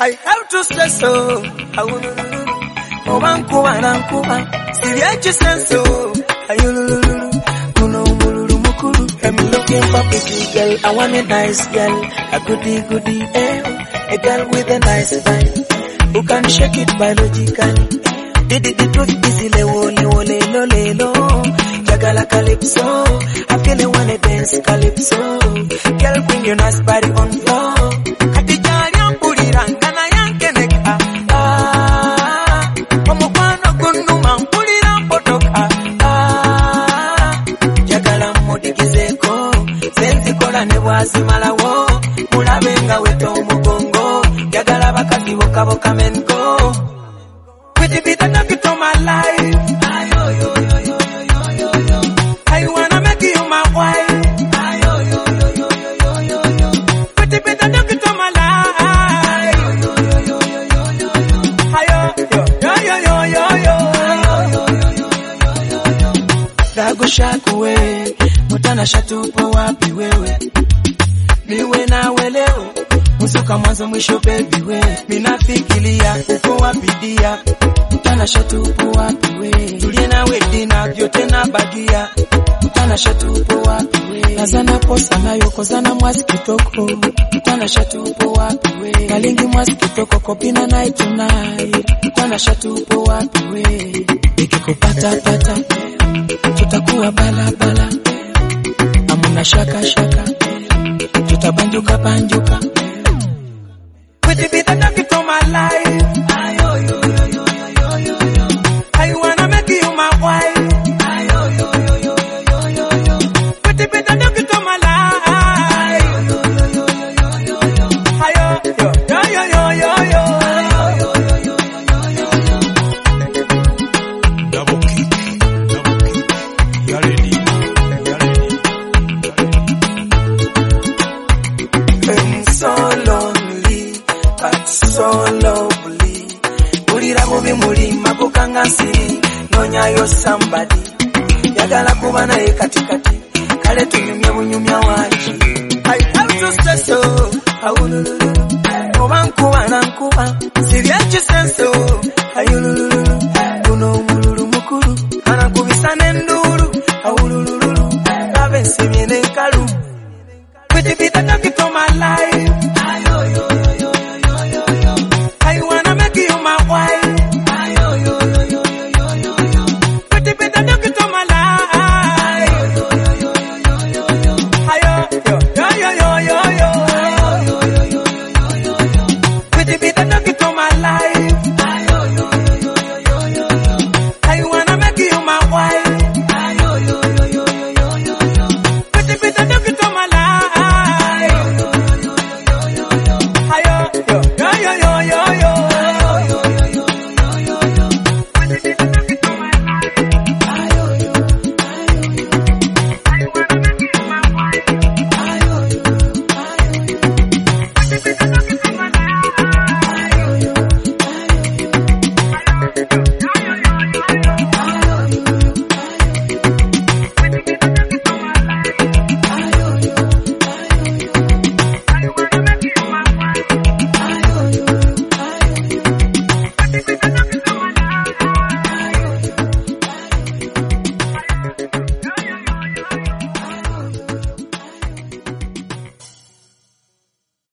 I have to say so. I Owanku wananku siriachi senso. Ayulululu, kuno mululu mukulu. I'm looking for a pretty girl. I want a nice girl, a goodie goodie. eh. A girl with a nice vibe, who can shake it biologically. Did it the truth is lele lele lolo. Jagala calypso. bwasimalawo mulabe nga weta omugongo njagala bakazi bokaboka menko Shakwe, mutana shatupo wapi wewe? niwe na weleo msuka mwanzo mwisho baby we, minafikilia uko wapidia dia, mtanashatu upo wapi we, tulie na wedi na vyote na bagia, mtanashatu upo wapi we, kazana posa yoko zana mwazi kitoko, mtanashatu upo wapi we, kalingi mwazi kitoko kopina na itunai tonight, mtanashatu upo wapi we, ikikupata pata tutakuwa bala bala amuna shaka shaka panjuka panjuka. Could it be the love you for my life? solo buli mpulira bubi muli makukanga nsiri nonyayo sambadi yagala kuba naye katikati kale tunyumya bunyumya waki obankubanankuba sibyekisenso ayululululu guno omululu mukulu anakubisa nenduulu awululululu babe nsibye nenkalu kwitipitakakitomalayo